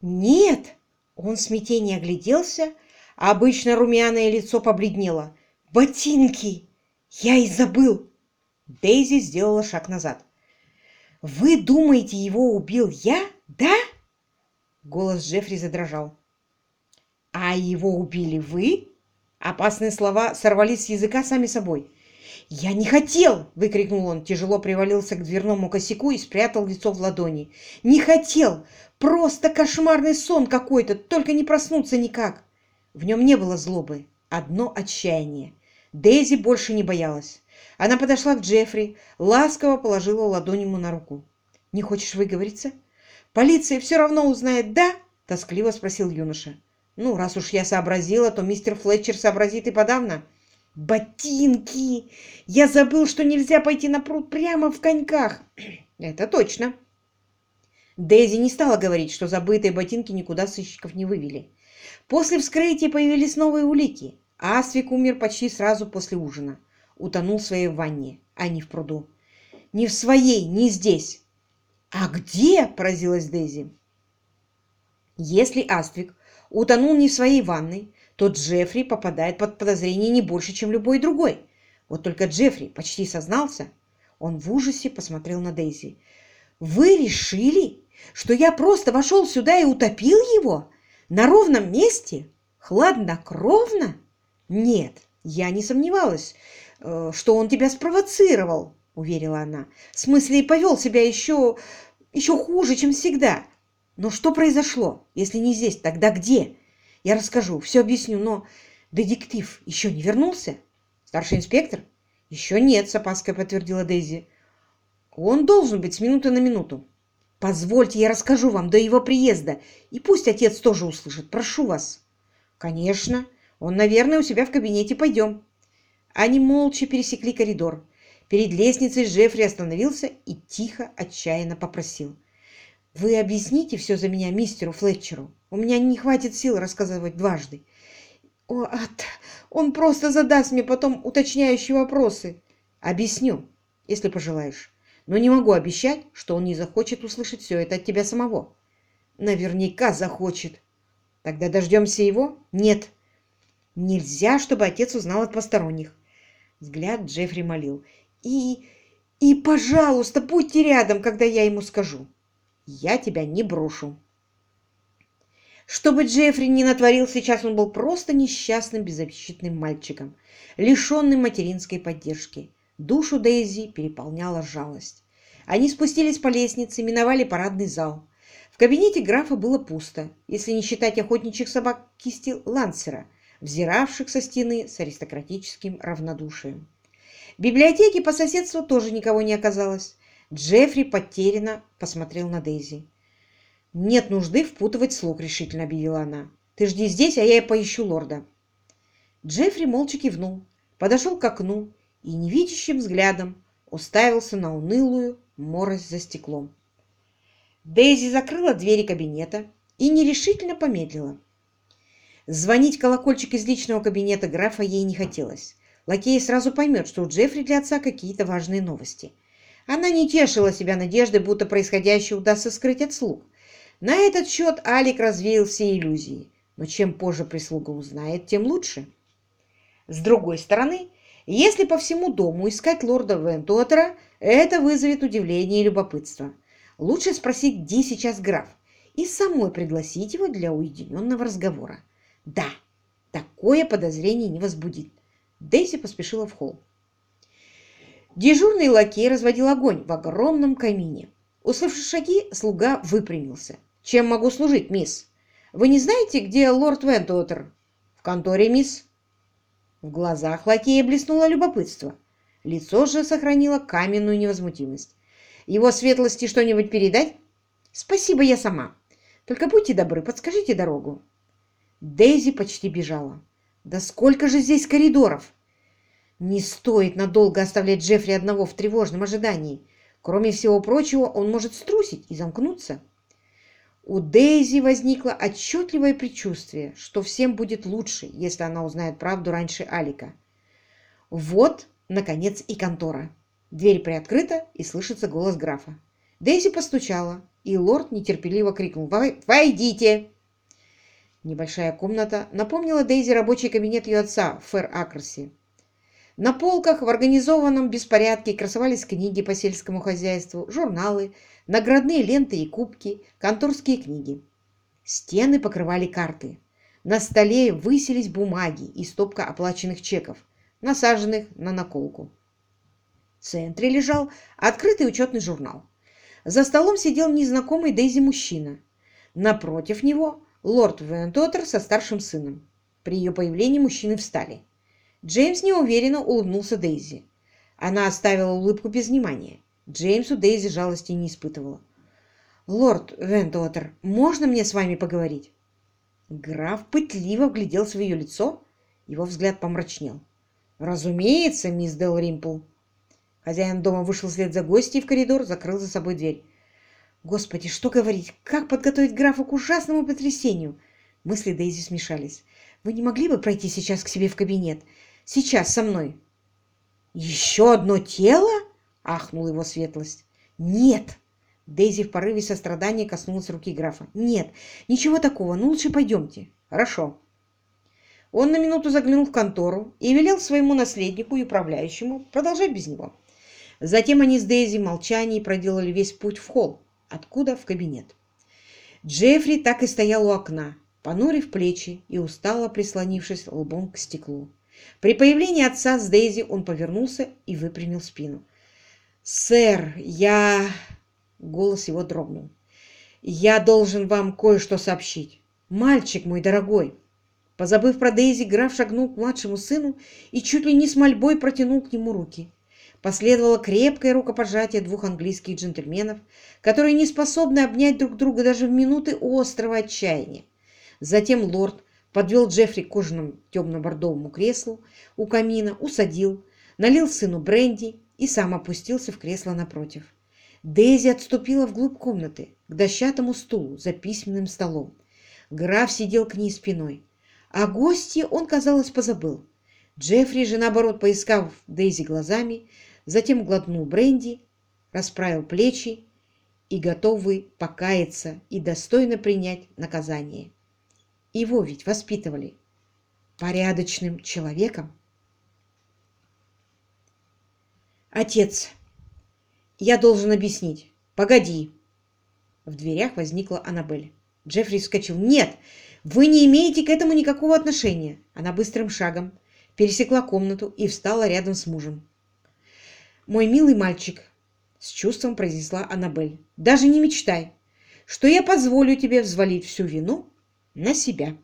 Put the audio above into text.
Нет! Он в смятении огляделся, а обычно румяное лицо побледнело. Ботинки! Я и забыл! Дейзи сделала шаг назад. «Вы думаете, его убил я, да?» Голос Джеффри задрожал. «А его убили вы?» Опасные слова сорвались с языка сами собой. «Я не хотел!» — выкрикнул он, тяжело привалился к дверному косяку и спрятал лицо в ладони. «Не хотел! Просто кошмарный сон какой-то, только не проснуться никак!» В нем не было злобы, одно отчаяние. Дейзи больше не боялась. Она подошла к Джеффри, ласково положила ладонь ему на руку. «Не хочешь выговориться?» «Полиция все равно узнает, да?» — тоскливо спросил юноша. «Ну, раз уж я сообразила, то мистер Флетчер сообразит и подавно». «Ботинки! Я забыл, что нельзя пойти на пруд прямо в коньках!» «Это точно!» Дейзи не стала говорить, что забытые ботинки никуда сыщиков не вывели. После вскрытия появились новые улики. Аствик умер почти сразу после ужина утонул в своей ванне, а не в пруду. «Не в своей, не здесь!» «А где?» – поразилась Дейзи. Если Аствик утонул не в своей ванной, то Джеффри попадает под подозрение не больше, чем любой другой. Вот только Джеффри почти сознался. Он в ужасе посмотрел на Дейзи. «Вы решили, что я просто вошел сюда и утопил его? На ровном месте? Хладнокровно? Нет, я не сомневалась, Э, что он тебя спровоцировал, — уверила она. В смысле, и повел себя еще, еще хуже, чем всегда. Но что произошло? Если не здесь, тогда где? Я расскажу, все объясню, но... Детектив еще не вернулся? Старший инспектор? Еще нет, с опаской подтвердила Дейзи. Он должен быть с минуты на минуту. Позвольте, я расскажу вам до его приезда, и пусть отец тоже услышит. Прошу вас. Конечно. Он, наверное, у себя в кабинете. Пойдем. Они молча пересекли коридор. Перед лестницей Джеффри остановился и тихо, отчаянно попросил. «Вы объясните все за меня мистеру Флетчеру. У меня не хватит сил рассказывать дважды. О, от... Он просто задаст мне потом уточняющие вопросы. Объясню, если пожелаешь. Но не могу обещать, что он не захочет услышать все это от тебя самого. Наверняка захочет. Тогда дождемся его? Нет. Нельзя, чтобы отец узнал от посторонних. Взгляд Джеффри молил. «И... и, пожалуйста, будьте рядом, когда я ему скажу. Я тебя не брошу». Чтобы Джеффри не натворил сейчас, он был просто несчастным, беззащитным мальчиком, лишенным материнской поддержки. Душу Дейзи переполняла жалость. Они спустились по лестнице, миновали парадный зал. В кабинете графа было пусто, если не считать охотничьих собак кисти Лансера – взиравших со стены с аристократическим равнодушием. В библиотеке по соседству тоже никого не оказалось. Джеффри потерянно посмотрел на Дейзи. «Нет нужды впутывать слуг», — решительно объявила она. «Ты жди здесь, а я и поищу лорда». Джеффри молча кивнул, подошел к окну и невидящим взглядом уставился на унылую морось за стеклом. Дейзи закрыла двери кабинета и нерешительно помедлила. Звонить колокольчик из личного кабинета графа ей не хотелось. Лакей сразу поймет, что у Джеффри для отца какие-то важные новости. Она не тешила себя надеждой, будто происходящее удастся скрыть от слуг. На этот счет Алик развеял все иллюзии. Но чем позже прислуга узнает, тем лучше. С другой стороны, если по всему дому искать лорда Вентуотера, это вызовет удивление и любопытство. Лучше спросить, где сейчас граф, и самой пригласить его для уединенного разговора. Да, такое подозрение не возбудит. Дейзи поспешила в холл. Дежурный лакей разводил огонь в огромном камине. Услышав шаги, слуга выпрямился. «Чем могу служить, мисс? Вы не знаете, где лорд Вентуотер?» «В конторе, мисс». В глазах лакея блеснуло любопытство. Лицо же сохранило каменную невозмутимость. «Его светлости что-нибудь передать?» «Спасибо, я сама. Только будьте добры, подскажите дорогу». Дейзи почти бежала. «Да сколько же здесь коридоров!» Не стоит надолго оставлять Джеффри одного в тревожном ожидании. Кроме всего прочего, он может струсить и замкнуться. У Дейзи возникло отчетливое предчувствие, что всем будет лучше, если она узнает правду раньше Алика. Вот, наконец, и контора. Дверь приоткрыта, и слышится голос графа. Дейзи постучала, и лорд нетерпеливо крикнул «Войдите!». Небольшая комната напомнила Дейзи рабочий кабинет ее отца в Фэр-Акрсе. На полках в организованном беспорядке красовались книги по сельскому хозяйству, журналы, наградные ленты и кубки, конторские книги. Стены покрывали карты. На столе высились бумаги и стопка оплаченных чеков, насаженных на наколку. В центре лежал открытый учетный журнал. За столом сидел незнакомый Дейзи мужчина. Напротив него лорд Вентотер со старшим сыном. При ее появлении мужчины встали. Джеймс неуверенно улыбнулся Дейзи. Она оставила улыбку без внимания. Джеймсу Дейзи жалости не испытывала. «Лорд Вентотер, можно мне с вами поговорить?» Граф пытливо вглядел в ее лицо. Его взгляд помрачнел. «Разумеется, мисс Дел Римпл». Хозяин дома вышел вслед за гостьей в коридор, закрыл за собой дверь. Господи, что говорить? Как подготовить графа к ужасному потрясению? Мысли Дейзи смешались. Вы не могли бы пройти сейчас к себе в кабинет? Сейчас со мной. Еще одно тело? Ахнул его светлость. Нет. Дейзи в порыве сострадания коснулась руки графа. Нет, ничего такого. Ну лучше пойдемте. Хорошо. Он на минуту заглянул в контору и велел своему наследнику и управляющему продолжать без него. Затем они с Дейзи в молчании проделали весь путь в холл, откуда в кабинет. Джеффри так и стоял у окна, понурив плечи и устало прислонившись лбом к стеклу. При появлении отца с Дейзи он повернулся и выпрямил спину. «Сэр, я...» Голос его дрогнул. «Я должен вам кое-что сообщить. Мальчик мой дорогой!» Позабыв про Дейзи, граф шагнул к младшему сыну и чуть ли не с мольбой протянул к нему руки. Последовало крепкое рукопожатие двух английских джентльменов, которые не способны обнять друг друга даже в минуты острого отчаяния. Затем лорд подвел Джеффри к кожаному темно-бордовому креслу у камина, усадил, налил сыну бренди и сам опустился в кресло напротив. Дейзи отступила вглубь комнаты, к дощатому стулу за письменным столом. Граф сидел к ней спиной. О гости он, казалось, позабыл. Джеффри же, наоборот, поискав Дейзи глазами, затем глотнул бренди, расправил плечи и готовый покаяться и достойно принять наказание. Его ведь воспитывали порядочным человеком. Отец, я должен объяснить. Погоди. В дверях возникла Аннабель. Джеффри вскочил. Нет, вы не имеете к этому никакого отношения. Она быстрым шагом пересекла комнату и встала рядом с мужем. «Мой милый мальчик», — с чувством произнесла Аннабель, — «даже не мечтай, что я позволю тебе взвалить всю вину на себя».